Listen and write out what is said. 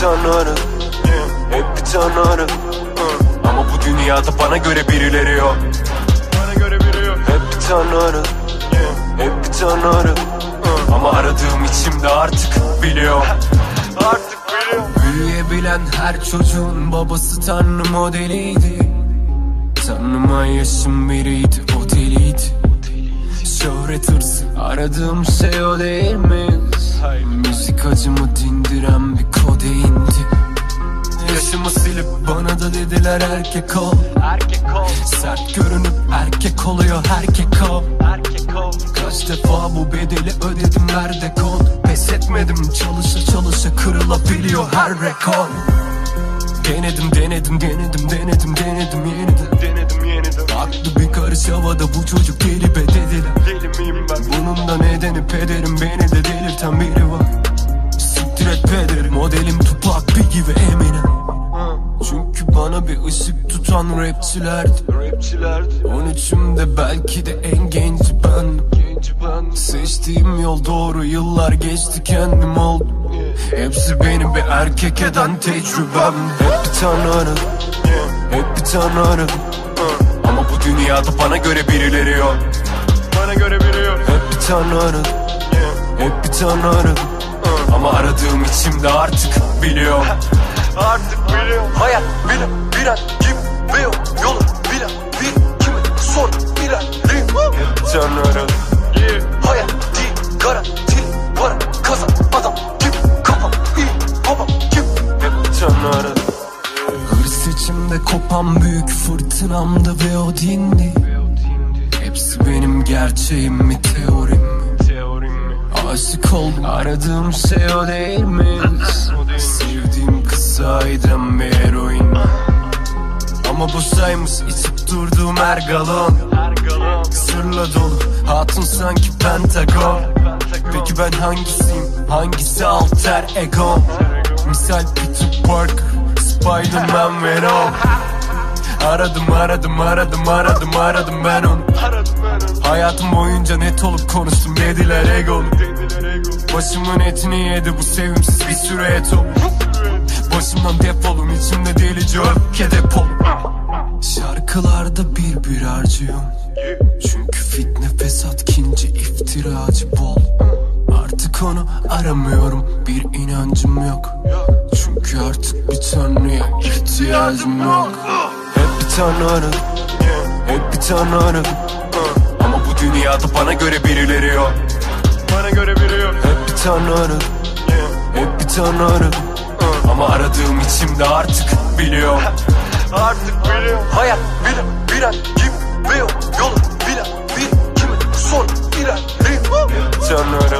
Tanrı Hep tanrı Ama bu dünyada bana göre birileri yok. Bana göre biri yok. Hep tanrı Hep aradığım içimde artık biliyor Artık biliyorum. Büyüyebilen her çocuğun babası tanrı modeliydi. Tanıma yaşım biriydi o deliydi. Şöhret hırsı aradığım şey o değil mi? Müzik acımı dindiren bir kodeyindi Yaşımı silip bana da dediler Erkek ol Sert görünüp erkek oluyor erkek ol. Kaç defa bu bedeli ödedim nerede kol? Pes etmedim çalışa çalışa kırılabiliyor her rekor. Denedim denedim denedim denedim denedim yeniden Denedim yeniden Aklı bir karış havada bu çocuk deli be dediler Deli miyim ben? Bunun da nedeni pederim beni de delirten biri var. Siktir et pederim modelim Tupac bir gibi eminim bana bir ışık tutan rapçilerdi Rapçilerdi 13'ümde belki de en genci ben. Seçtiğim yol doğru yıllar geçti kendim oldum Hepsi beni bir erkek eden tecrübem. Hep bir tanrı Hep bir tanrı. Ama bu dünyada bana göre birileri yok. Bana göre biri yok. Hep bir tanrı Hep bir tanrı. Ama aradığım içimde artık biliyor Artık biliyorum Hayat bilen bilen kim ve yolu bilen bir kimi sor tanrı Yeah Hayat değil garanti Para kazan adam kim Kafam iyi babam kim? Tanrı Hırs içimde kopan büyük fırtınamdı ve o dindi. Hepsi benim gerçeğim mi teorim mi? Teorim mi? Aşık oldum aradığım şey o değil mi Kızaydım bir eroin Ama bu saymış içip durduğum her galon. Sırla dolu hatun sanki pentagon. Peki ben hangisiyim? Hangisi alter ego? Misal Peter Parker Spiderman Venom Aradım aradım aradım aradım aradım ben onu. Hayatım boyunca net olup konuştum dediler egolu Başımın etini yedi bu sevimsiz bir süre et Başımdan defolun içimde delice öfke depolu Şarkılarda bir bir harcıyorum. Çünkü fitne fesat kinci iftiracı bol. Artık onu aramıyorum bir inancım yok. Çünkü artık bir tanrıya ihtiyacım yok. Hep bir tanrı Hep bir tanrı Ama bu dünyada bana göre birileri yok. Bana göre biri yok. Hep bir tanrı Hep bir tanrı ama aradığım içimde artık biliyorum Artık biliyorum Hayat bir birer gibi Yolu bilen bir kimi son ilerleyim Canım.